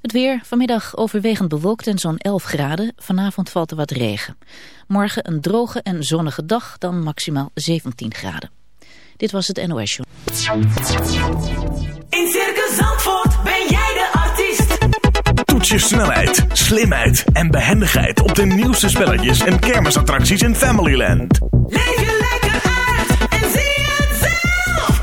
Het weer, vanmiddag overwegend bewolkt en zo'n 11 graden. Vanavond valt er wat regen. Morgen een droge en zonnige dag, dan maximaal 17 graden. Dit was het NOS Show. In Circus Zandvoort ben jij de artiest. Toets je snelheid, slimheid en behendigheid op de nieuwste spelletjes en kermisattracties in Familyland. Leef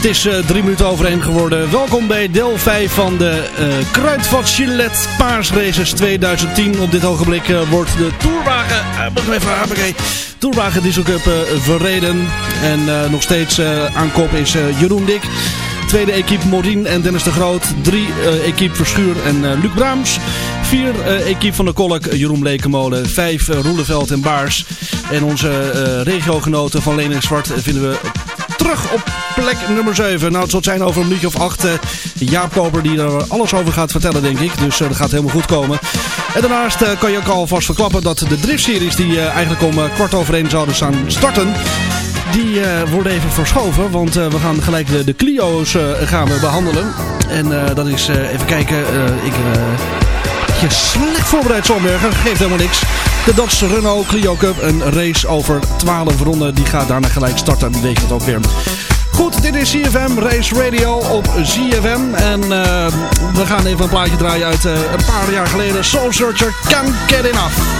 Het is eh, drie minuten over geworden. Welkom bij deel 5 van de uh, Kruidvat Gillette Paarsraces 2010. Op dit ogenblik eh, wordt de Tourwagen, uh, moet ik even Tourwagen Diesel Cup uh, verreden. En nog steeds aan kop is Jeroen Dik. Tweede equipe Morien en Dennis de Groot. Drie equipe Verschuur en Luc Braams. Vier equipe van de Kolk, Jeroen Blekemolen. Vijf Roeleveld en Baars. En onze regiogenoten van Leen en Zwart vinden we terug op plek nummer 7. Nou, het zal zijn over een minuutje of acht. Uh, Jaap Koper die er alles over gaat vertellen, denk ik. Dus uh, dat gaat helemaal goed komen. En daarnaast uh, kan je ook alvast verklappen dat de driftseries die eigenlijk om kwart over één zouden staan starten... Die worden even verschoven, want we gaan gelijk de, de Clio's gaan we behandelen. En dat is, even kijken, ik je slecht voorbereid Zomberger, geeft helemaal niks. De Dodge Renault Clio Cup, een race over 12 ronden. Die gaat daarna gelijk starten, weet je het ook weer. Goed, dit is CFM Race Radio op ZFM. En uh, we gaan even een plaatje draaien uit uh, een paar jaar geleden. Soul Searcher Can't Get Enough.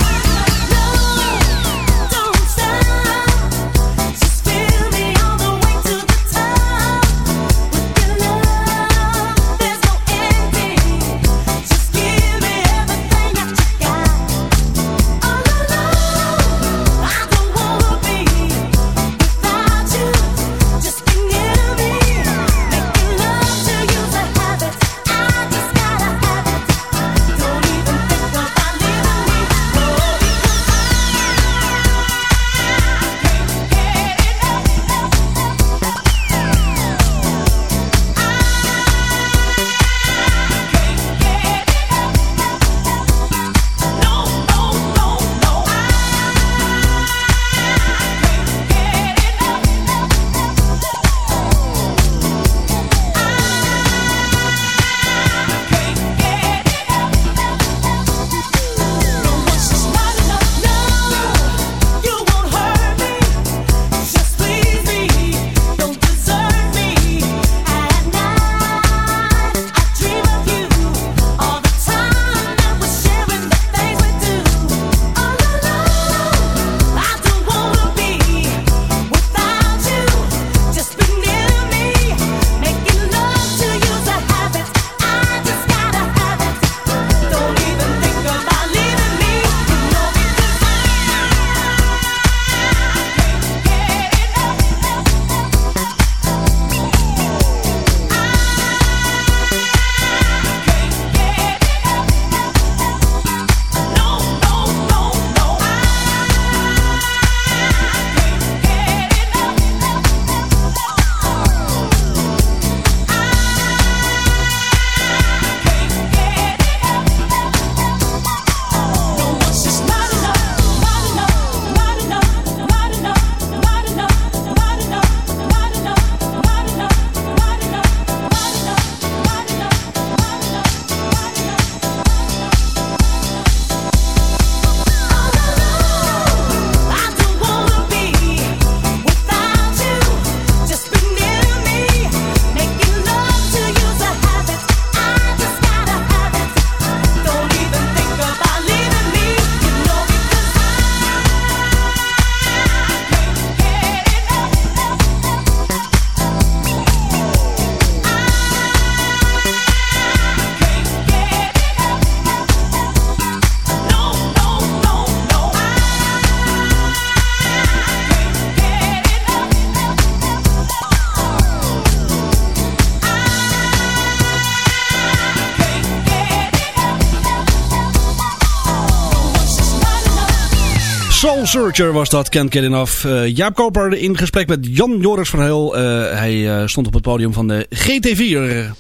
Searcher was dat, Can't Get Enough. Uh, Jaap Koper in gesprek met Jan Joris van Heel. Uh, hij uh, stond op het podium van de GT4.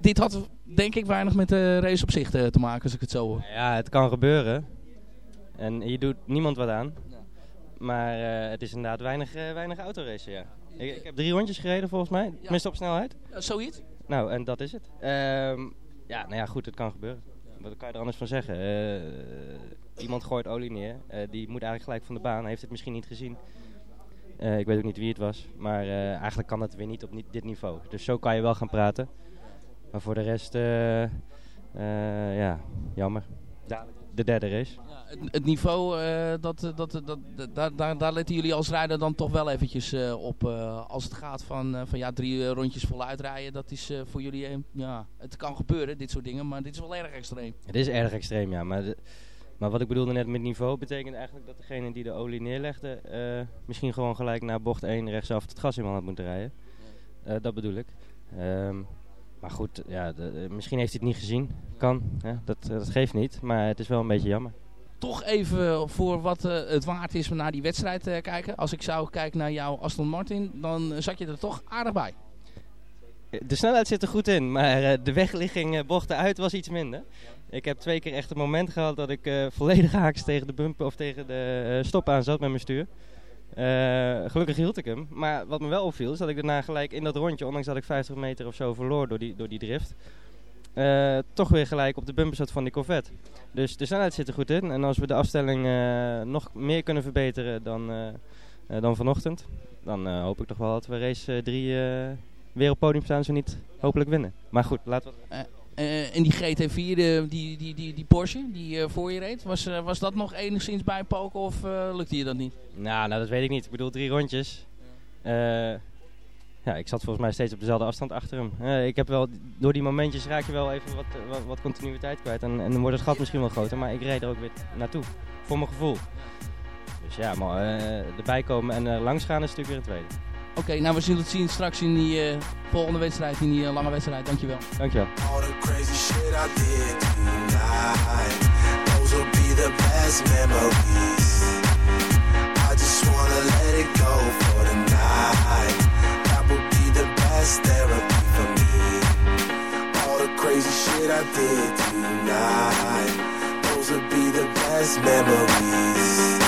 Dit had denk ik weinig met de race op zich te, te maken, als ik het zo hoor. Ja, het kan gebeuren. En je doet niemand wat aan. Ja. Maar het is inderdaad weinig, weinig autoracen, ja. Ik, ik, heb drie rondjes gereden volgens mij, tenminste op snelheid. zoiets? Nou, en dat is het. Um, ja, nou ja, goed, het kan gebeuren. Wat kan je er anders van zeggen? iemand gooit olie neer. Uh, die moet eigenlijk gelijk van de baan. Heeft het misschien niet gezien. Uh, ik weet ook niet wie het was. Maar eigenlijk kan het weer niet op dit niveau. Dus zo kan je wel gaan praten. Maar voor de rest, ja, jammer. De derde race. Ja, het, het, niveau, dat, dat, dat, dat, daar, daar letten jullie als rijder dan toch wel eventjes op. als het gaat van, van ja, drie rondjes voluit rijden. Dat is voor jullie, ja, het kan gebeuren, dit soort dingen. Maar dit is wel erg extreem. Het is erg extreem, ja. Maar... De, maar wat ik bedoelde net met niveau betekent eigenlijk dat degene die de olie neerlegde misschien gewoon gelijk naar bocht 1 rechtsaf het gas in had moeten rijden. Dat bedoel ik. Um, maar goed, ja, de, misschien heeft hij het niet gezien. Kan, ja, dat, dat geeft niet. Maar het is wel een beetje jammer. Toch even voor wat uh, het waard is om naar die wedstrijd te kijken. Als ik zou kijken naar jouw Aston Martin, dan zat je er toch aardig bij. De snelheid zit er goed in, maar de wegligging bochten uit was iets minder. Ik heb twee keer echt een moment gehad dat ik volledig haaks tegen de bumper of tegen de stop aan zat met mijn stuur. Uh, gelukkig hield ik hem. Maar wat me wel opviel is dat ik daarna gelijk in dat rondje, ondanks dat ik 50 meter of zo verloor door die, door die drift, toch weer gelijk op de bumper zat van die Corvette. Dus de snelheid zit er goed in. En als we de afstelling nog meer kunnen verbeteren dan, dan vanochtend, dan hoop ik toch wel dat we race 3 weer op podium staan, zo niet hopelijk winnen. Maar goed, laten we... Uh, en die GT4, die, die, die, die Porsche die uh, voor je reed, was, uh, was dat nog enigszins bijpoken of lukte je dat niet? Nou, nou, dat weet ik niet. Ik bedoel, drie rondjes. Ja. ja, ik zat volgens mij steeds op dezelfde afstand achter hem. ik heb wel, door die momentjes raak je wel even wat, wat, continuïteit kwijt. En, en dan wordt het gat misschien wel groter, maar ik reed er ook weer naartoe. Voor mijn gevoel. Dus ja, maar erbij komen en langs gaan is natuurlijk weer een tweede. Oké, okay, nou we zullen het zien straks in die uh, volgende wedstrijd, in die uh, lange wedstrijd. Dankjewel. Dankjewel. All the crazy shit I did tonight, those will be the best memories. I just wanna let it go for the night. That would be the best therapy for me. All the crazy shit I did tonight, those will be the best memories.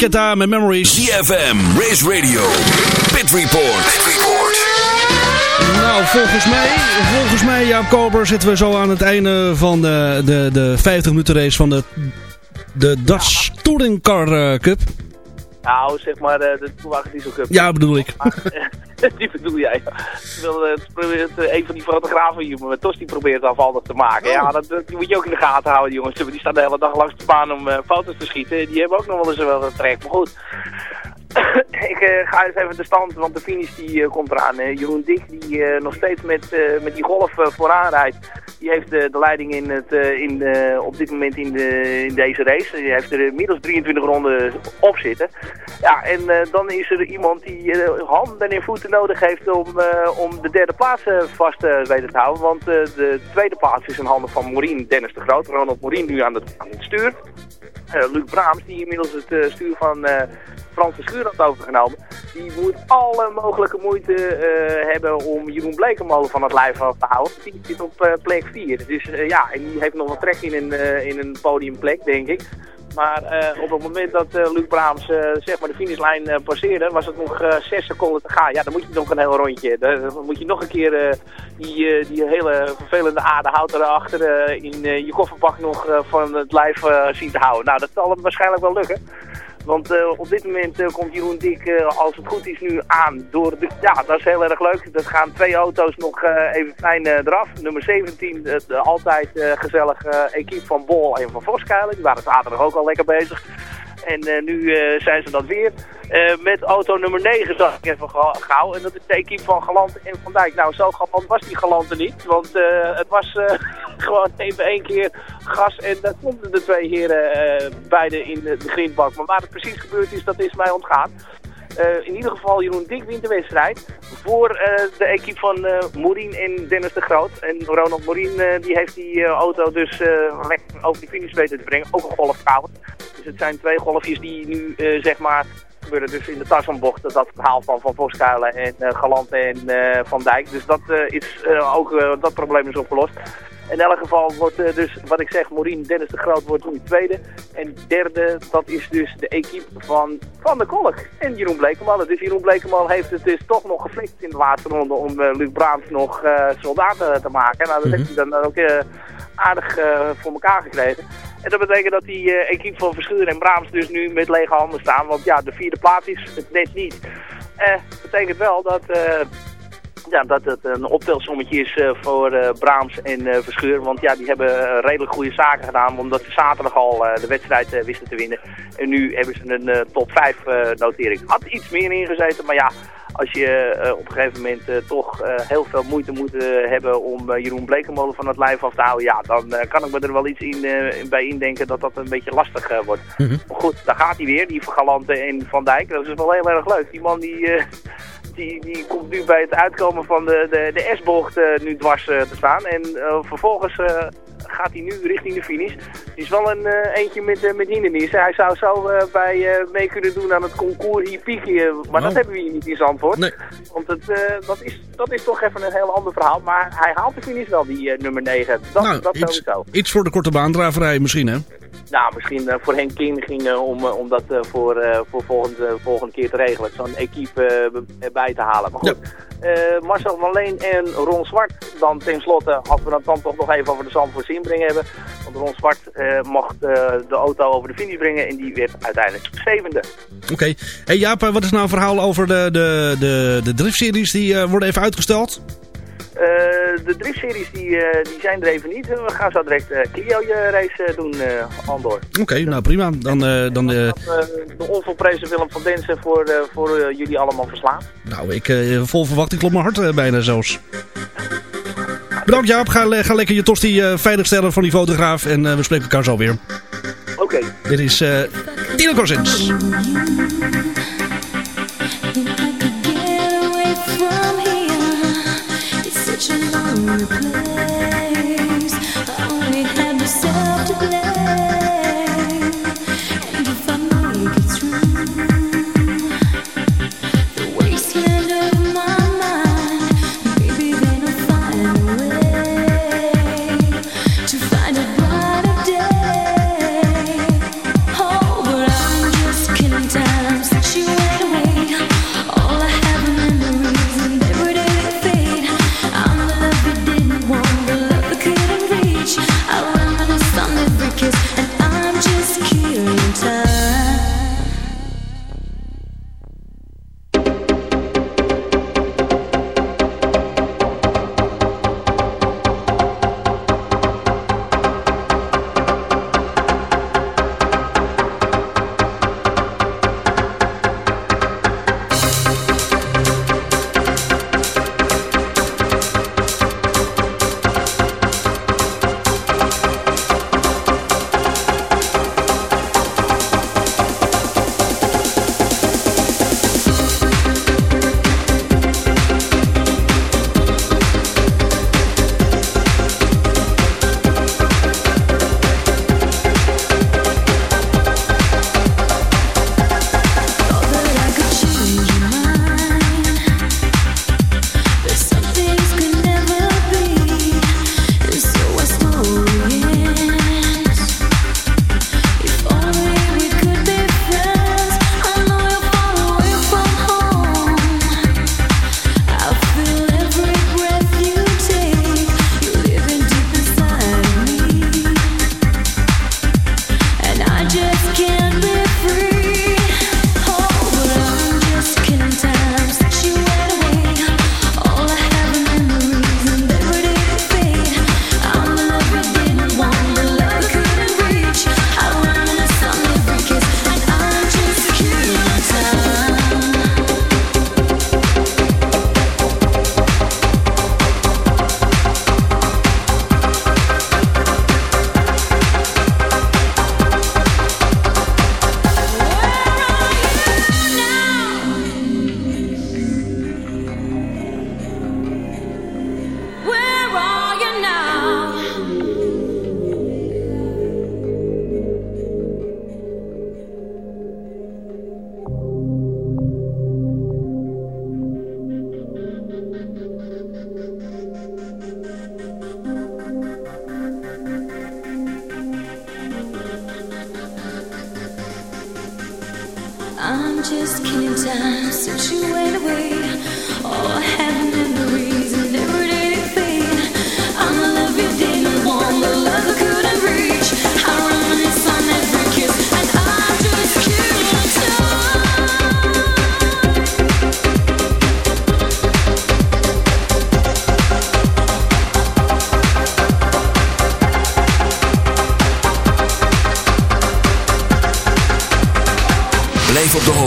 Kit Kata met Memories. CFM, Race Radio, Pit Report. Pit Report. Nou, volgens mij, volgens mij, Jaap Koper, zitten we zo aan het einde van de, de, de 50 minuten race van de, de Dutch Touring Car eh, Cup. Nou, zeg maar uh, de Toewagen Diesel Cup. Ja, bedoel ik. die bedoel jij. Wil uh, een van die fotografen hier met Tos die probeert afvallig te maken. Oh. Ja, dat, die moet je ook in de gaten houden, jongens. Die staan de hele dag langs de baan om foto's te schieten. Die hebben ook nog wel eens wel een trek. Maar goed. ik uh, ga eens even de stand, want de finish die uh, komt eraan. Uh, Jeroen Dik, die nog steeds met, met die golf vooraan rijdt, die heeft de leiding in het, in, op dit moment in, de, in deze race. Die heeft er inmiddels 23 ronden op zitten. Ja, en dan is er iemand die handen en voeten nodig heeft om, om de derde plaats vast te weten te houden. Want de tweede plaats is in handen van Maureen Dennis de Groot. Ronald Maureen nu aan, de, aan het stuur. Luc Braams, die inmiddels het stuur van Frans de Schuur Die moet alle mogelijke moeite uh, hebben om Jeroen Blekemolen van het lijf af te houden. Die zit op uh, plek 4. Dus uh, ja, en die heeft nog wat trek in een, in een podiumplek, denk ik. Maar op het moment dat Luc Braams zeg maar de finishlijn passeerde, was het nog 6 seconden te gaan. Ja, dan moet je nog een heel rondje. Dan moet je nog een keer die, die hele vervelende aardehout erachter in je kofferbak nog van het lijf zien te houden. Nou, dat zal hem waarschijnlijk wel lukken. Want uh, op dit moment uh, komt Jeroen Dik, uh, als het goed is, nu aan. Door de, ja, dat is heel erg leuk. Er gaan twee auto's nog even fijn eraf. Nummer 17, het altijd gezellig equipe van Bol en van Voskuilen. Die waren zaterdag ook al lekker bezig. En uh, nu uh, zijn ze dat weer. Uh, met auto nummer 9 zag ik even gauw. En dat is de equipe van Galant en Van Dijk. Nou, zo galant was die Galante niet. Want het was gewoon even één keer gas. En daar stonden de twee heren beide in de grindbak. Maar waar het precies gebeurd is, dat is mij ontgaan. Uh, in ieder geval Jeroen Dik wint de wedstrijd voor uh, de equipe van uh, en Dennis de Groot. En Ronald Morien die heeft die auto dus lekker over die finish weten te brengen. Ook een golfkabel. Dus het zijn twee golfjes die nu zeg maar gebeuren dus in de Tarzanbocht. Dat verhaal van Van Voskuilen en Galante en Van Dijk. Dus dat, is, ook, dat probleem is opgelost. In elk geval wordt uh, dus, wat ik zeg, Maureen Dennis de Groot wordt nu tweede. En derde, dat is dus de equipe van Van der Kolk en Jeroen Blekemal. Dus Jeroen Blekemal heeft het dus toch nog geflikt in de laatste ronde om uh, Luc Braams nog uh, soldaten te maken. Nou, dat mm -hmm. heeft hij dan ook aardig voor elkaar gekregen. En dat betekent dat die equipe van Verschuur en Braams dus nu met lege handen staan. Want ja, de vierde plaats is het net niet. Dat betekent wel dat ja, dat het een optelsommetje is uh, voor uh, Braams en uh, Verschuur. Want ja, die hebben redelijk goede zaken gedaan. Omdat ze zaterdag al de wedstrijd wisten te winnen. En nu hebben ze een top 5 notering. Had iets meer ingezeten, maar ja... Als je op een gegeven moment toch heel veel moeite moet hebben om Jeroen Blekemolen van het lijf af te houden, ja, dan kan ik me er wel iets in, bij indenken dat dat een beetje lastig wordt. Mm -hmm. Maar goed, daar gaat hij weer, die Galante en Van Dijk. Dat is wel heel erg leuk. Die man die, die, die komt nu bij het uitkomen van de, de, de S-bocht uh, nu dwars uh, te staan. En uh, vervolgens gaat hij nu richting de finish. Het is wel een eentje met, met hindernissen. Hij zou zo bij mee kunnen doen aan het concours hier piekje. Maar oh. dat hebben we hier niet in Zandvoort. Nee. Want het, dat, is, dat is toch even een heel ander verhaal. Maar hij haalt de finish wel, die nummer 9. Dat, nou, dat iets, sowieso. Iets voor de korte baandraverij misschien, hè? Nou, misschien uh, voor Henk King ging uh, om, uh, om dat voor, voor volgende, volgende keer te regelen. Zo'n equipe bij te halen. Maar goed, ja. Marcel van Leen en Ron Zwart dan tenslotte, als we het dan toch nog even over de Zandvoorts inbrengen hebben. Want Ron Zwart mocht de auto over de finish brengen en die werd uiteindelijk zevende. Oké. Okay. Hey Jaap, wat is nou een verhaal over de, de, de, de driftseries die worden even uitgesteld? Uh, de driftseries die, uh, die zijn er even niet. We gaan zo direct uh, Clio race doen, Andor. Oké, okay, nou prima. Dan, dan, de onvolprezen Willem van Densen voor, voor jullie allemaal verslaan. Nou, ik vol verwachting klopt mijn hart bijna zelfs. Bedankt Jaap, ga, ga lekker je tosti veilig stellen van die fotograaf en we spreken elkaar zo weer. Oké. Okay. Dit is Tino Corsins. you?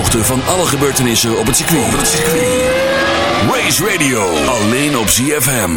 hoogte van alle gebeurtenissen op het circuit. Op het circuit. Race Radio, alleen op ZFM.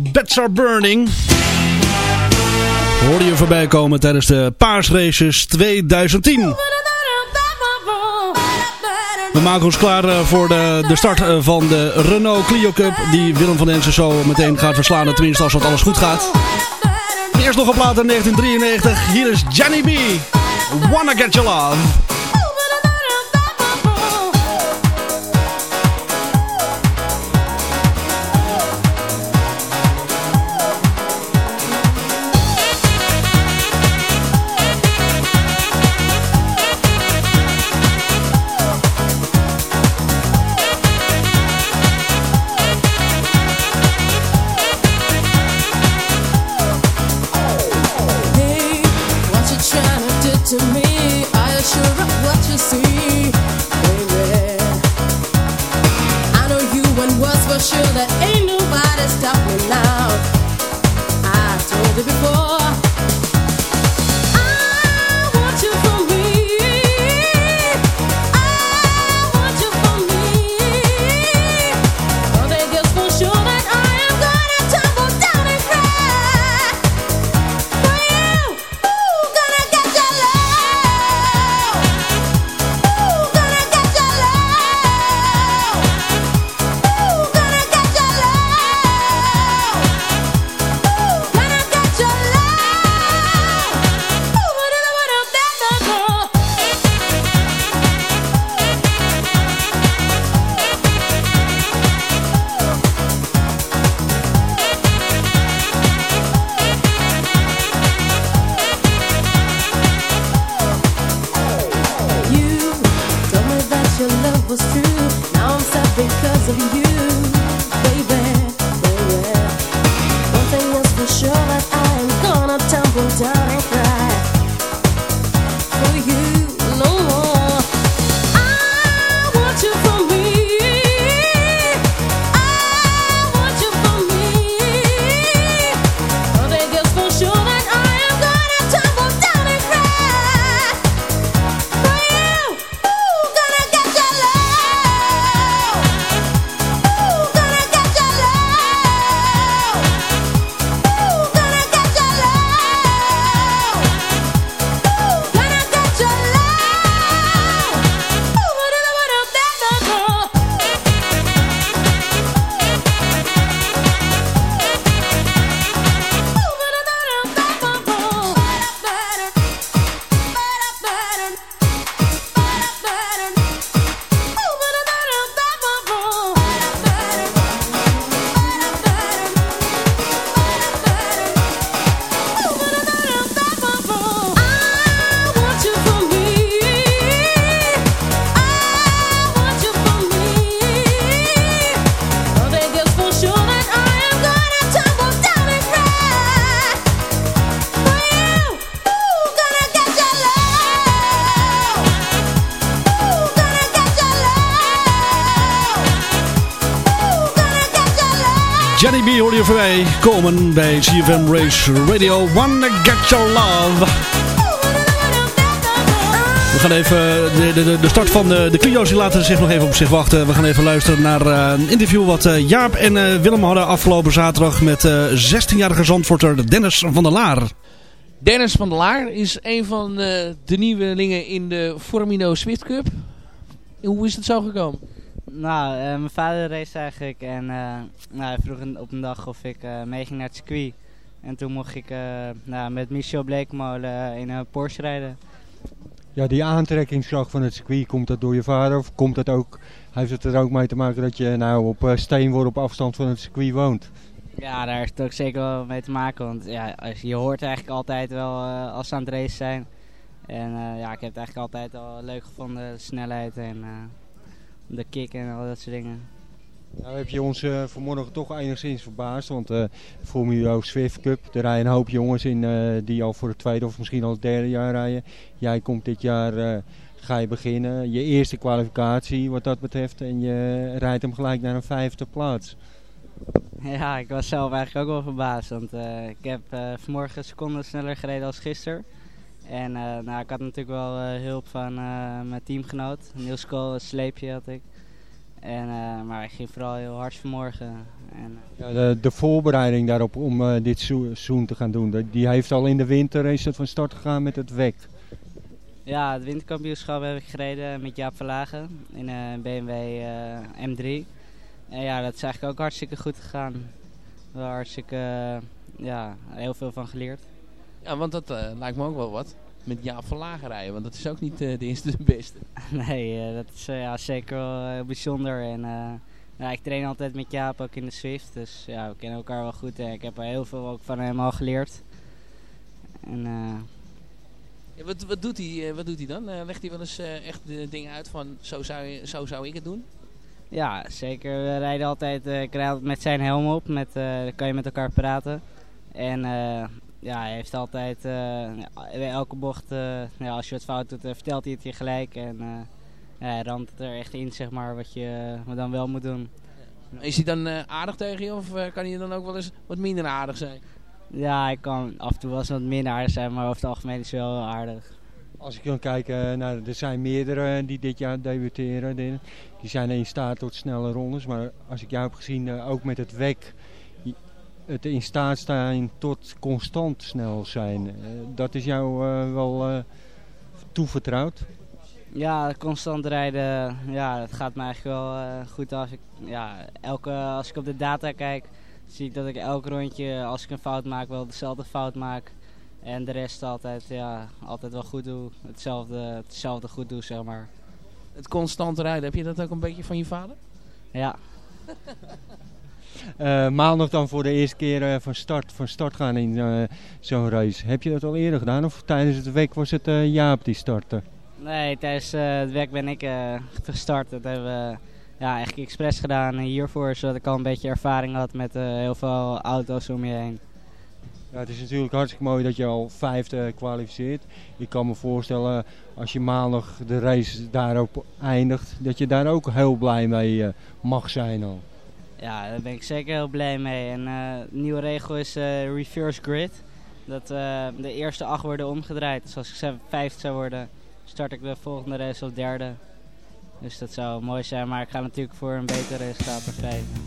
Bats Are Burning. Hoorde je voorbij komen tijdens de paasraces 2010. We maken ons klaar eh, voor de, de start eh, van de Renault Clio Cup. Die Willem van Densen zo meteen gaat verslaan. Tenminste als dat alles goed gaat. Eerst nog een plaat in 1993. Hier is Jenny B. Wanna Get Your Love. Komen bij CFM Race Radio. Wanna Get Your Love. We gaan even de, de, de start van de, de Clio's laten zich nog even op zich wachten. We gaan even luisteren naar eh, een interview wat eh, Jaap en eh, Willem hadden afgelopen zaterdag met eh 16-jarige zandvoorter Dennis van der Laar. Dennis van der Laar is een van de nieuwelingen in de Formino Swift Cup. Hoe is het zo gekomen? Nou, eh, mijn vader race eigenlijk en eh, nou, hij vroeg op een dag of ik eh mee ging naar het circuit. En toen mocht ik nou, met Michel Bleekmolen in een Porsche rijden. Ja, die aantrekkingskracht van het circuit, komt dat door je vader? Of komt dat ook, heeft het er ook mee te maken dat je nou op steenworp op afstand van het circuit woont? Ja, daar heeft het ook zeker wel mee te maken, want ja, als- je hoort eigenlijk altijd wel als ze aan het racen zijn. En ja, ik heb het eigenlijk altijd al leuk gevonden, de snelheid en de kick en al dat soort dingen. Nou heb je ons eh, vanmorgen toch enigszins verbaasd, want eh Formule Swift Cup, er rijden een hoop jongens in eh, die al voor het tweede of misschien al het derde jaar rijden. Jij komt dit jaar, ga je beginnen, je eerste kwalificatie wat dat betreft en je rijdt hem gelijk naar een vijfde plaats. Ja, ik was zelf eigenlijk ook wel verbaasd, want ik heb vanmorgen een seconde sneller gereden als gisteren. En eh, nou, ik had natuurlijk wel eh, hulp van eh, mijn teamgenoot, Niels Kool, een sleepje had ik. En, maar ik ging vooral heel hard vanmorgen. En, Ja, de, de voorbereiding daarop om dit seizoen te gaan doen, die heeft al in de winter is het van start gegaan met het WEC. Ja, het winterkampioenschap heb ik gereden met Jaap Verlagen in een BMW eh, M3. En ja, dat is eigenlijk ook hartstikke goed gegaan. Wel hartstikke, ja, heel veel van geleerd. Ja, want dat eh, lijkt me ook wel wat. Met Jaap van rijden, want dat is ook niet eh, de eerste de beste. Nee, eh, dat is ja, zeker wel heel bijzonder. En, ja, ik train altijd met Jaap ook in de Swift. Dus ja, we kennen elkaar wel goed. En ik heb er heel veel ook van hem al geleerd. En, Ja, wat, wat, doet hij, wat doet hij dan? Legt hij wel eens echt de dingen uit van zo zou, je, zo zou ik het doen? Ja, zeker. We rijden altijd, ik rijd altijd met zijn helm op. Met, dan kan je met elkaar praten. En eh, ja, hij heeft altijd, eh, ja, bij elke bocht, eh, ja, als je wat fout doet, eh, vertelt hij het je gelijk. En eh, ja, hij ramt het er echt in, zeg maar, wat je wat dan wel moet doen. Is hij dan eh, aardig tegen je of eh, kan hij dan ook wel eens wat minder aardig zijn? Ja, hij kan af en toe wel eens wat minder aardig zijn, maar over het algemeen is hij wel aardig. Als ik dan kijk, eh, nou, er zijn meerdere die dit jaar debuteren. Die zijn in staat tot snelle rondes. Maar als ik jou heb gezien, eh, ook met het WEC, het in staat zijn tot constant snel zijn. eh, dat is jou eh, wel eh, toevertrouwd. Ja, constant rijden, ja, dat gaat me eigenlijk wel eh, goed af. Ik, ja, elke, als ik op de data kijk, zie ik dat ik elk rondje, als ik een fout maak, wel dezelfde fout maak. En de rest altijd, ja, altijd wel goed doe. Hetzelfde, hetzelfde goed doe, zeg maar. Het constant rijden, heb je dat ook een beetje van je vader? Ja. Eh, maandag dan voor de eerste keer eh, van, start, van start gaan in eh, zo'n race. Heb je dat al eerder gedaan of tijdens het week was het Jaap die startte? Nee, tijdens het werk ben ik gestart. Dat hebben we ja, eigenlijk expres gedaan hiervoor, zodat ik al een beetje ervaring had met heel veel auto's om je heen. Ja, het is natuurlijk hartstikke mooi dat je al vijfde kwalificeert. Ik kan me voorstellen als je maandag de race daarop eindigt, dat je daar ook heel blij mee mag zijn al. Ja, daar ben ik zeker heel blij mee. En eh, de nieuwe regel is eh, reverse grid. Dat eh, de eerste acht worden omgedraaid. Dus als ik zelf vijfde zou worden, start ik de volgende race op derde. Dus dat zou mooi zijn, maar ik ga natuurlijk voor een beter resultaat vijfde.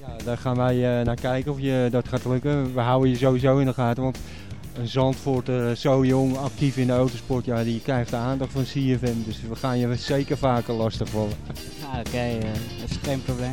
Ja, daar gaan wij naar kijken of je dat gaat lukken. We houden je sowieso in de gaten, want een Zandvoorter zo jong, actief in de autosport, ja, die krijgt de aandacht van CFM. Dus we gaan je zeker vaker lastigvallen. Ah, Oké, dat is geen probleem.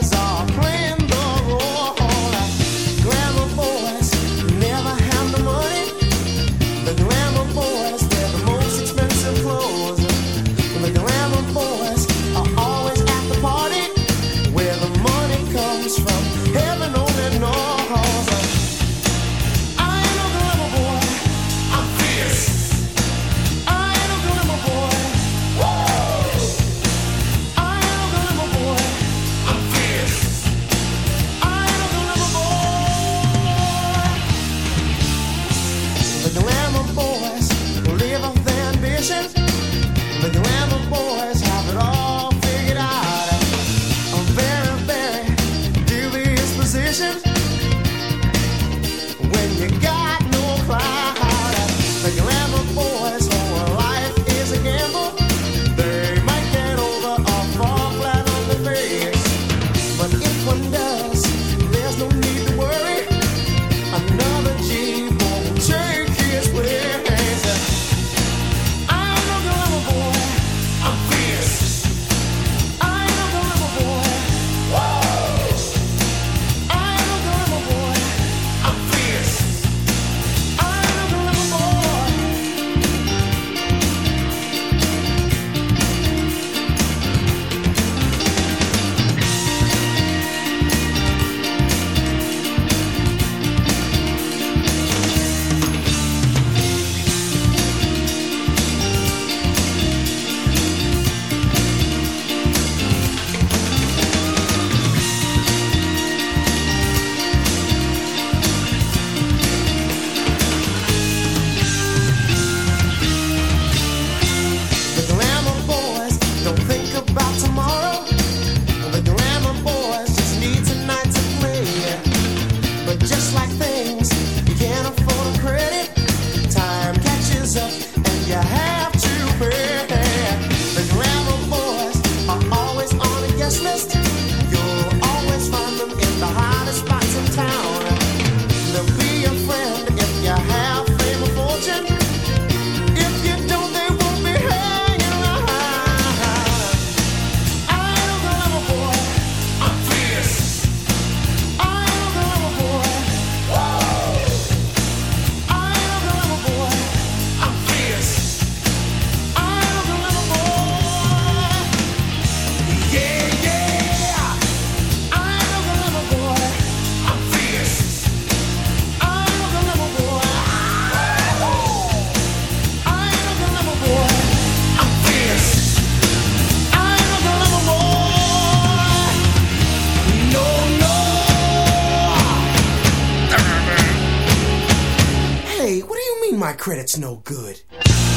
credit's no good?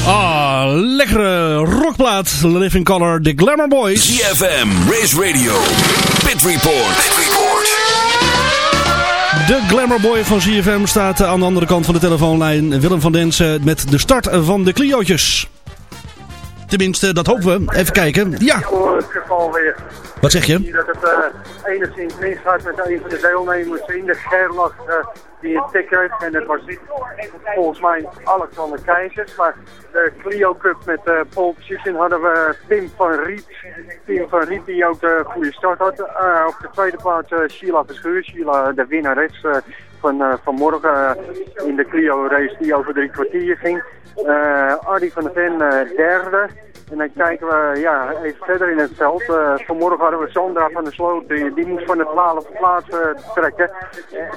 Ah, lekkere rockplaat. Living Color, The Glamour Boys. ZFM, Race Radio, Pit Report. De Glamour Boy van ZFM staat aan de andere kant van de telefoonlijn. Willem van Densen met de start van de Clio'tjes. Tenminste, dat hopen we. Even kijken. Ja, wat zeg je? Dat het eh, enigszins misgaat met een van de deelnemers in de Gerlach eh, die een tik heeft. En het was niet volgens mij Alexander Keizers. Maar de Clio Cup met eh pole position hadden we Pim van Riet. Pim van Riet die ook de goede start had. Op de tweede plaats Sheila Verschuur. Sheila de winnares van eh, vanmorgen eh, in de Clio race die over drie kwartier ging. Eh Ardy van der Ven derde. En dan kijken we ja, even verder in het veld. Eh, vanmorgen hadden we Sandra van der Sloot. Die, moest van de 12e plaats eh, trekken.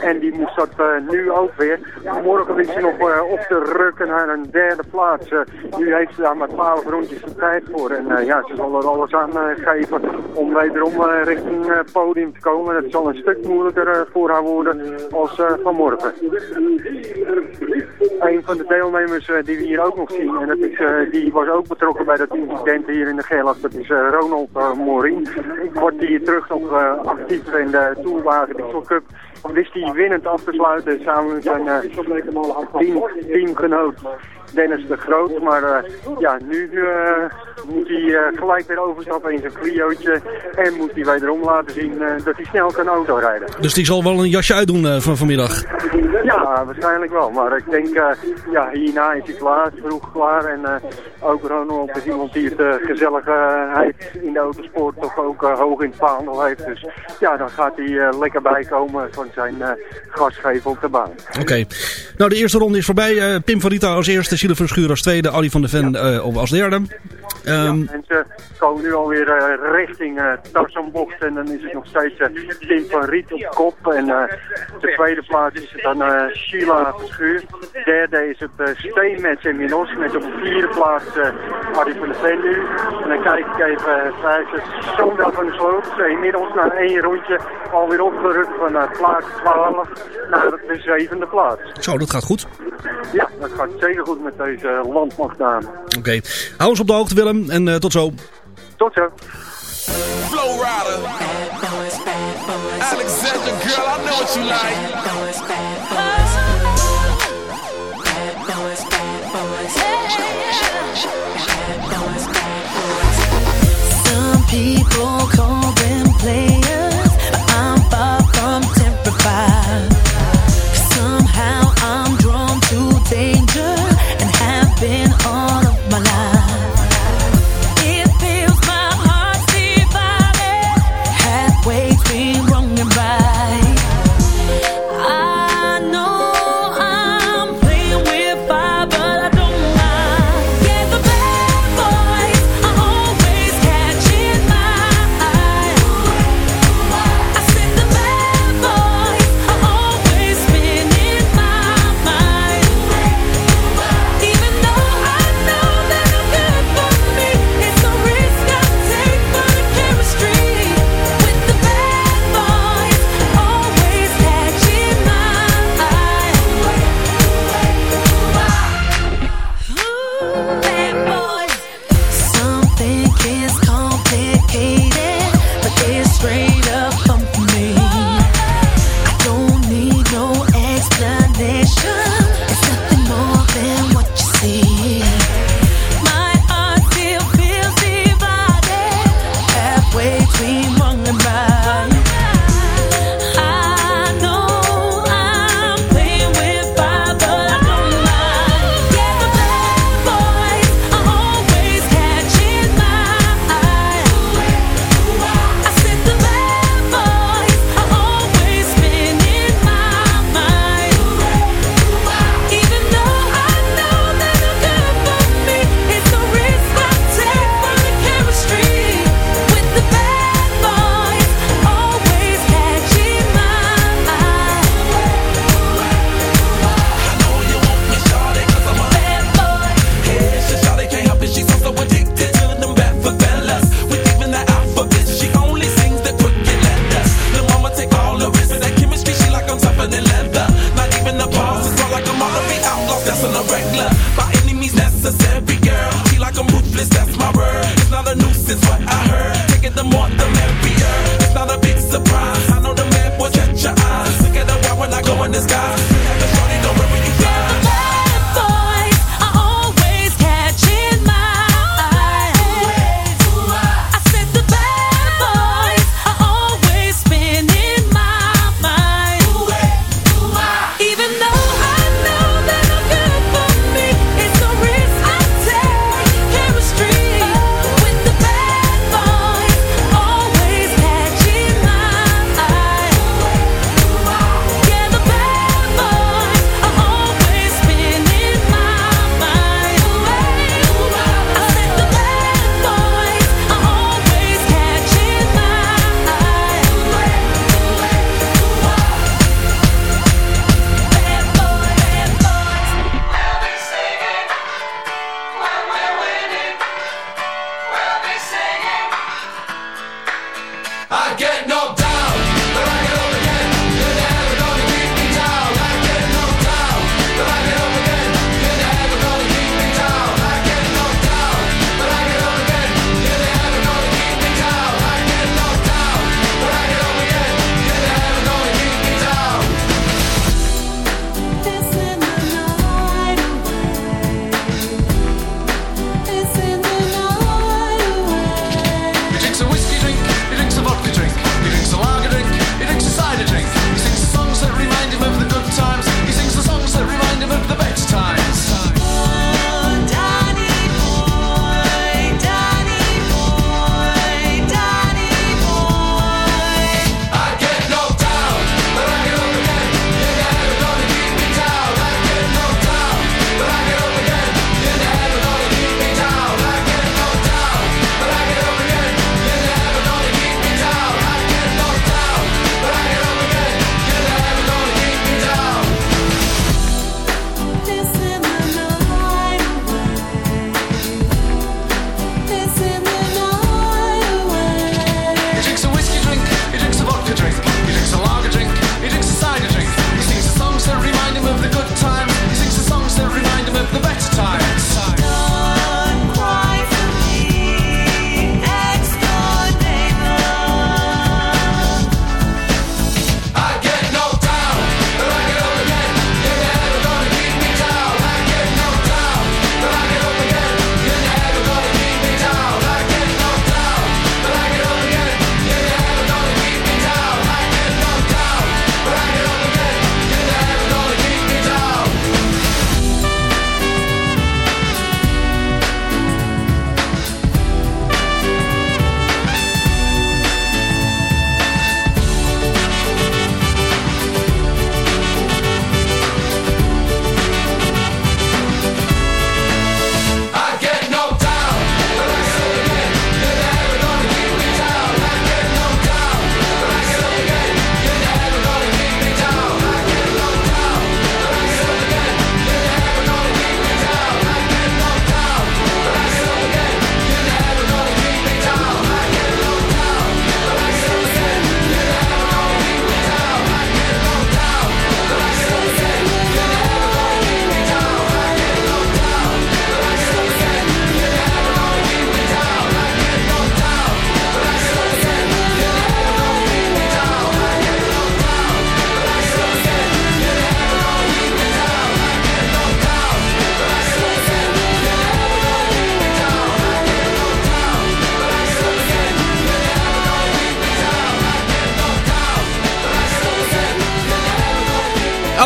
En die moest dat eh, nu ook weer. Morgen is ze nog op te rukken naar een derde plaats. Nu heeft ze daar maar 12 rondjes de tijd voor. En ja, ze zal er alles aan geven om wederom richting het podium te komen. Het zal een stuk moeilijker voor haar worden als vanmorgen. Een van de deelnemers die we hier ook nog zien, en dat die was ook betrokken bij dat incident hier in de Gerlach, dat is eh, Ronald uh, Morin. Wordt hier terug nog eh, actief in de Tourwagen Diesel Cup. Wist hij winnend af te sluiten samen met zijn eh, team, teamgenoot Dennis de Groot. Maar eh, ja, nu eh, moet hij eh, gelijk weer overstappen in zijn Clio'tje en moet hij wederom laten zien eh, dat hij snel kan autorijden. Dus die zal wel een jasje uitdoen eh, van vanmiddag. Ja, waarschijnlijk wel. Maar ik denk, eh, ja, hierna is hij klaar, vroeg klaar. En ook Ronald is iemand die het gezelligheid in de autosport toch ook hoog in het vaandel heeft. Dus ja, dan gaat hij eh, lekker bijkomen van zijn eh gasgever op de baan. Oké. Nou, de eerste ronde is voorbij. Eh, Pim van Rita als eerste, Siele Verschuur als tweede, Adi van de Ven eh, op als derde. Ehm, En ze komen nu alweer eh, richting uh, Tarzanbocht en dan is het nog steeds eh, Tim van Riet op kop. En eh, de tweede plaats is het dan eh, Sheila Verschuur. Derde is het uh, Steenmets en Minos met op de vierde plaats uh, Adi van de Ven nu. En dan kijk ik even, uh, Sandra van de Sloot. Inmiddels na één rondje alweer opgerukt van uh, plaats 12 naar de zevende plaats. Zo, dat gaat goed. Ja, dat gaat zeker goed met deze landmachtdame. Oké. Hou ons op de hoogte, Willem. En eh, tot zo. Tot zo. Flow Rider. Alexander, girl, I know what you like. Some people call acabar. Shorty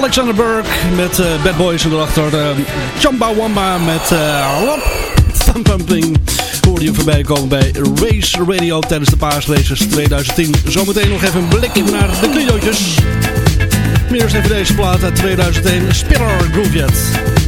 Alexander Burke met eh, Bad Boys en erachter uh, eh, Chamba Wamba met eh, Lop Pumping. Hoorde je voorbij komen bij Race Radio tijdens de Paasraces 2010. Zometeen nog even een blikje naar de Clio'tjes. Meer is even deze plaat uit 2001, Spinner Groovejet.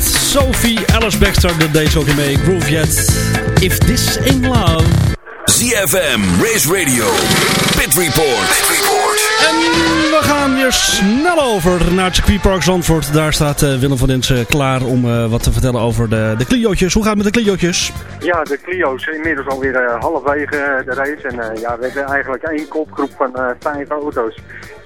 Sophie Alice Baxter, dat deed ze ook mee. Groove Jet. If This Ain't Love. ZFM, Race Radio, Pit Report. Weer snel over naar het circuitpark Zandvoort. Daar staat eh, Willem van Dinsen klaar om eh, wat te vertellen over de, de Clio'tjes. Hoe gaat het met de Clio'tjes? Ja, de Clio's inmiddels alweer halverwege eh, de race. En ja, we hebben eigenlijk één kopgroep van vijf auto's.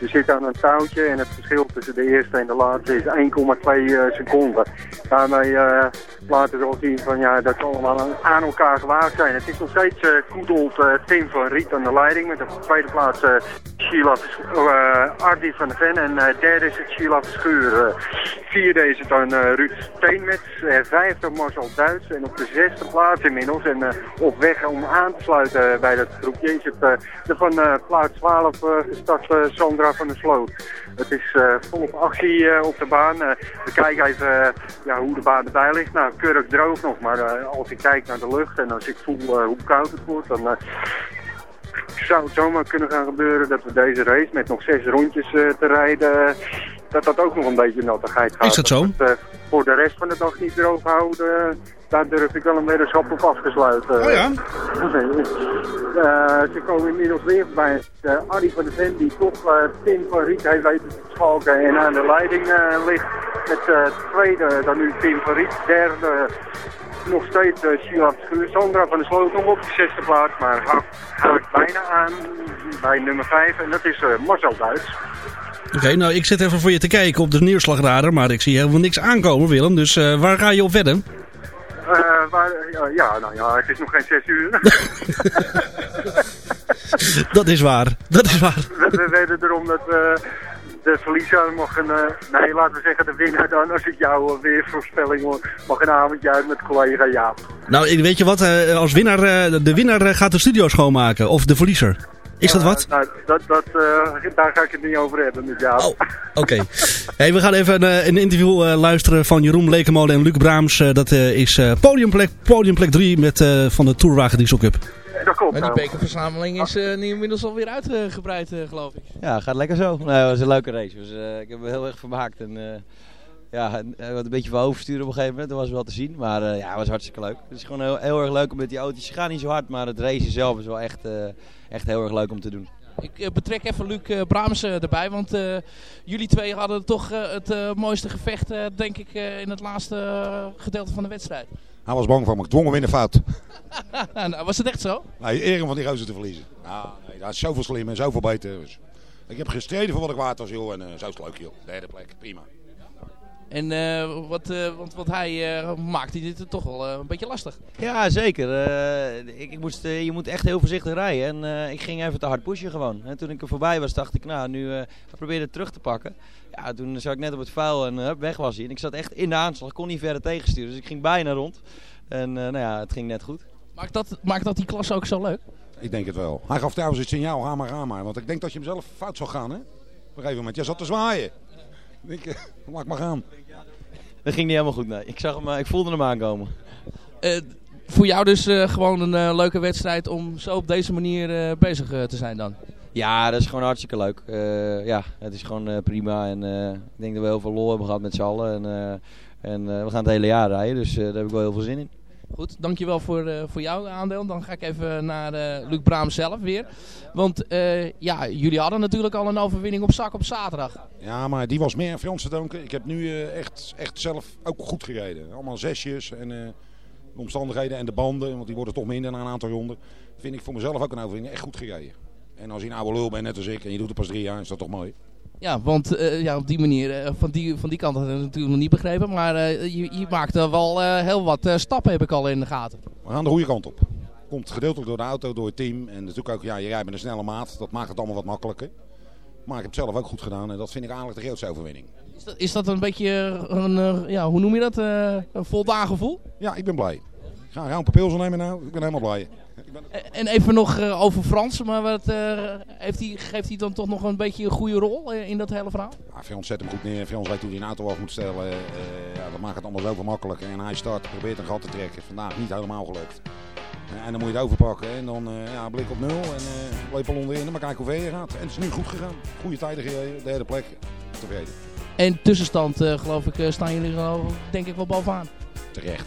Je zit aan een touwtje en het verschil tussen de eerste en de laatste is 1,2 eh, seconden. Daarmee laten ze al zien van, ja, dat ze allemaal aan- elkaar gewaagd zijn. Het is nog steeds eh Koedelt eh, Tim van Riet aan de leiding met de tweede plaats eh Sheila eh, Ardi van de Ven en eh, derde is het Sheila Verschuur. Eh, vierde is het dan eh, Ruud Steenmets, eh, vijfde Marcel Duits en op de zesde plaats inmiddels en eh, op weg om aan te sluiten bij dat groepje is het eh, de van eh, plaats 12 eh, gestart eh, Sandra van der Sloot. Het is eh, volop actie eh, op de baan. Eh, we kijken even ja, hoe de baan erbij ligt. Nou, keurig droog nog, maar als ik kijk naar de lucht en als ik voel hoe koud het wordt, dan zou het zomaar kunnen gaan gebeuren dat we deze race met nog zes rondjes te rijden, dat dat ook nog een beetje nattigheid gaat. Is dat zo? we het, eh, voor de rest van de dag niet droog houden, daar durf ik wel een weddenschap op af te sluiten. Oh ja? Eh, ze komen inmiddels weer bij uh, Arie van de Ven, die toch eh, Tim van Riet heeft weten te schalken en aan de leiding eh, ligt. Met eh, tweede dan nu Tim van Riet, derde nog steeds uh, Schuur. Sandra van der Sloot nog op de zesde plaats, maar houdt bijna aan bij nummer vijf en dat is eh, Marcel Duits. Oké, nou ik zit even voor je te kijken op de neerslagradar, maar ik zie helemaal niks aankomen Willem. Dus eh, waar ga je op wedden? Eh, waar, ja, nou ja, het is nog geen zes uur. Dat is waar, dat is waar. we, we weten erom dat eh, de verliezer mag een, eh, nee laten we zeggen de winnaar dan, als ik jouw uh, weervoorspelling hoor, mag een avondje uit met collega Jaap. Nou, weet je wat, als winnaar, de winnaar gaat de studio schoonmaken, of de verliezer. Is dat wat? Nou, dat, dat, eh, daar ga ik het niet over hebben met Jaap. Oh, Oké. Hey, we gaan even een, eh, een interview eh, luisteren van Jeroen Lekemolen en Luc Braams. Eh, dat eh, is eh, podiumplek, podiumplek 3 met, eh, van de Tourwagen Diesel Cup. Dat klopt. Maar die bekerverzameling is eh, nu inmiddels alweer uitgebreid, eh, geloof ik. Ja, gaat lekker zo. Nee, het was een leuke race. Dus, eh, ik heb me heel erg vermaakt. En, eh, ja, en, eh, wat een beetje van oversturen op een gegeven moment. Dat was wel te zien. Maar eh, ja, het was hartstikke leuk. Het is gewoon heel, heel erg leuk om met die auto's. Ze gaan niet zo hard, maar het racen zelf is wel echt, eh, echt heel erg leuk om te doen. Ik eh, betrek even Luc eh, Braams eh, erbij, want eh, jullie twee hadden toch het eh, mooiste gevecht, eh, denk ik, eh, in het laatste gedeelte van de wedstrijd. Hij was bang voor me. Ik dwong hem in de fout. nou, was het echt zo? Nee, eer hem van die gozer te verliezen. Ah, nee, dat is zoveel slim en zoveel beter. Dus. Ik heb gestreden voor wat ik waard was, joh. En eh, zo is het leuk, joh. Derde plek, prima. En eh, wat, eh, want, want hij eh, maakte dit toch wel een beetje lastig. Ja, zeker. Eh, ik, ik moest, je moet echt heel voorzichtig rijden. En eh, ik ging even te hard pushen gewoon. En toen ik er voorbij was, dacht ik, nou, nu eh probeerde het terug te pakken. Ja, toen zat ik net op het vuil en hup, weg was hij. En ik zat echt in de aanslag, kon niet verder tegensturen. Dus ik ging bijna rond. En eh, nou ja, het ging net goed. Maakt dat, maakt dat die klasse ook zo leuk? Ik denk het wel. Hij gaf trouwens het signaal, ga maar, ga maar. Want ik denk dat je hem zelf fout zou gaan, hè. Op een gegeven moment. Jij zat te zwaaien. Ik denk, laat maar gaan. Dat ging niet helemaal goed, nee. Ik, zag hem, eh, ik voelde hem aankomen. Eh, voor jou dus eh, gewoon een eh, leuke wedstrijd om zo op deze manier eh, bezig te zijn dan? Ja, dat is gewoon hartstikke leuk. Eh, ja, het is gewoon eh, prima. En eh, ik denk dat we heel veel lol hebben gehad met z'n allen. En, eh, en eh, we gaan het hele jaar rijden, dus eh, daar heb ik wel heel veel zin in. Goed, dankjewel voor, eh, voor jouw aandeel. Dan ga ik even naar eh, Luc Braam zelf weer. Want eh, ja, jullie hadden natuurlijk al een overwinning op zak op zaterdag. Ja, maar die was meer aan Frans te. Ik heb nu echt, echt zelf ook goed gereden. Allemaal zesjes en de omstandigheden en de banden, want die worden toch minder na een aantal ronden. Vind ik voor mezelf ook een overwinning echt goed gereden. En als je een oude lul bent, net als ik, en je doet het pas drie jaar, is dat toch mooi. Ja, want eh, ja, op die manier, eh, van, die, van die kant had ik het natuurlijk nog niet begrepen. Maar eh, je, je maakt er wel heel wat stappen, heb ik al in de gaten. We gaan de goede kant op. Komt gedeeltelijk door de auto, door het team. En natuurlijk ook, ja, je rijdt met een snelle maat. Dat maakt het allemaal wat makkelijker. Maar ik heb het zelf ook goed gedaan. En dat vind ik eigenlijk de grootste overwinning. Is dat, is dat een beetje een, ja, hoe noem je dat, een voldaan gevoel? Ja, ik ben blij. Ik ga een rauw papils nemen nou. Ik ben helemaal blij. Eh, en even nog eh, over Frans, maar wat, eh, heeft hij, geeft hij dan toch nog een beetje een goede rol in dat hele verhaal? Ja, Frans zet hem goed neer. Frans weet hoe hij een auto af moet stellen. ja, dat maakt het allemaal wel makkelijker. En hij start, probeert een gat te trekken. Vandaag niet helemaal gelukt. En dan moet je het overpakken. En dan ja, blik op nul. En uh, lepel onderin. Maar kijk hoe ver je gaat. En het is nu goed gegaan. Goede tijden gereden. Derde plek. Tevreden. En tussenstand, geloof ik, staan jullie denk ik wel bovenaan. Terecht.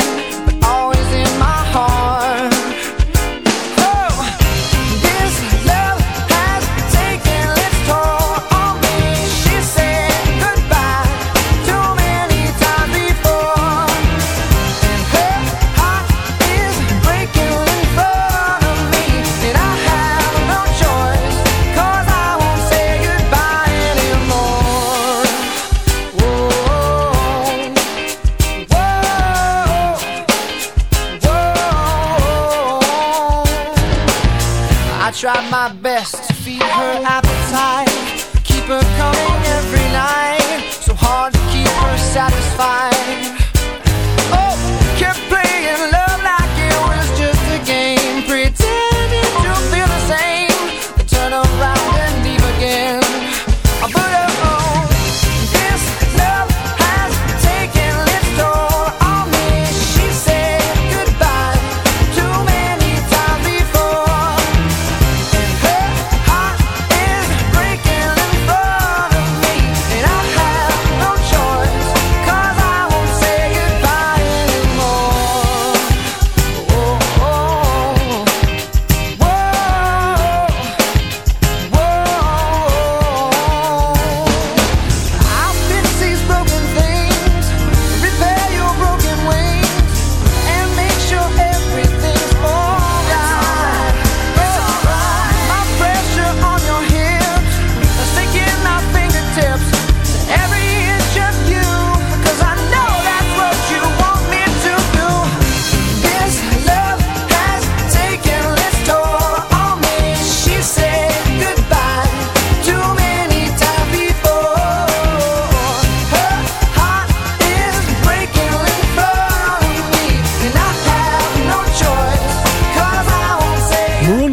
my best.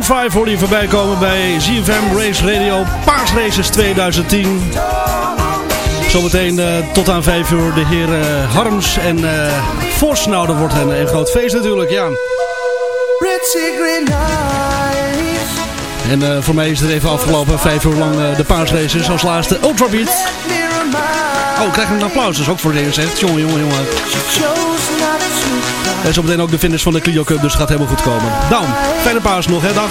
5 voor je voorbij komen bij ZFM Race Radio Paasraces 2010. Zometeen uh, tot aan 5 uur de heren eh, Harms en uh, Vos. Nou, wordt een, een groot feest natuurlijk, ja. En voor mij is het even afgelopen, 5 uur lang uh, de paasraces als laatste Ultrabeat. Oh, krijg een applaus, dus ook voor de eerste. Jongen, jongen, jongen. En zometeen ook de finish van de Clio Cup, dus gaat helemaal goed komen. Dan, fijne paas nog, hè, dag.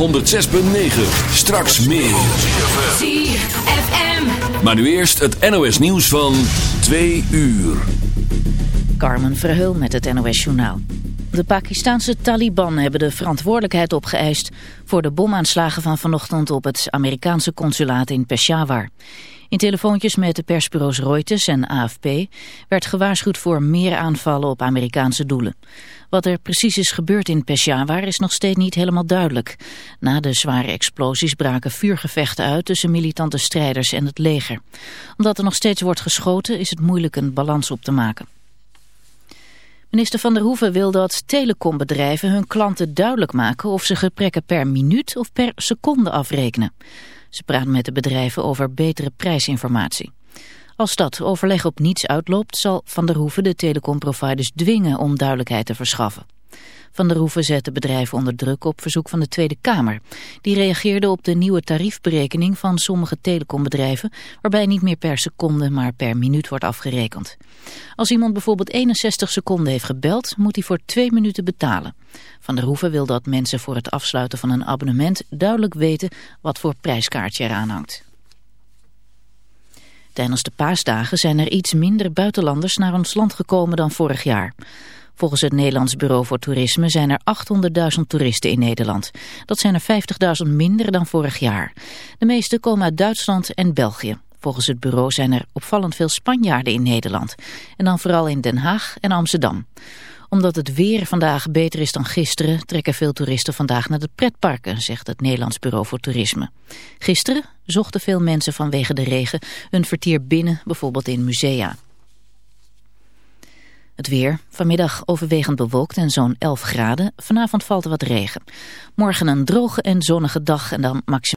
106.9. Straks meer. ZFM. Maar nu eerst het NOS nieuws van 2 uur. Carmen Verheul met het NOS Journaal. De Pakistanse Taliban hebben de verantwoordelijkheid opgeëist... voor de bomaanslagen van vanochtend op het Amerikaanse consulaat in Peshawar. In telefoontjes met de persbureaus Reuters en AFP... werd gewaarschuwd voor meer aanvallen op Amerikaanse doelen. Wat er precies is gebeurd in Peshawar is nog steeds niet helemaal duidelijk. Na de zware explosies braken vuurgevechten uit tussen militante strijders en het leger. Omdat er nog steeds wordt geschoten is het moeilijk een balans op te maken. Minister Van der Hoeven wil dat telecombedrijven hun klanten duidelijk maken of ze gesprekken per minuut of per seconde afrekenen. Ze praten met de bedrijven over betere prijsinformatie. Als dat overleg op niets uitloopt, zal Van der Hoeven de telecomproviders dwingen om duidelijkheid te verschaffen. Van der Hoeven zet de bedrijven onder druk op verzoek van de Tweede Kamer. Die reageerde op de nieuwe tariefberekening van sommige telecombedrijven... waarbij niet meer per seconde, maar per minuut wordt afgerekend. Als iemand bijvoorbeeld 61 seconden heeft gebeld, moet hij voor twee minuten betalen. Van der Hoeven wil dat mensen voor het afsluiten van een abonnement... duidelijk weten wat voor prijskaartje eraan hangt. Tijdens de paasdagen zijn er iets minder buitenlanders naar ons land gekomen dan vorig jaar. Volgens het Nederlands Bureau voor Toerisme zijn er 800.000 toeristen in Nederland. Dat zijn er 50.000 minder dan vorig jaar. De meeste komen uit Duitsland en België. Volgens het bureau zijn er opvallend veel Spanjaarden in Nederland. En dan vooral in Den Haag en Amsterdam. Omdat het weer vandaag beter is dan gisteren... trekken veel toeristen vandaag naar de pretparken, zegt het Nederlands Bureau voor Toerisme. Gisteren zochten veel mensen vanwege de regen hun vertier binnen, bijvoorbeeld in musea. Het weer. Vanmiddag overwegend bewolkt en zo'n 11 graden. Vanavond valt er wat regen. Morgen een droge en zonnige dag en dan maximaal.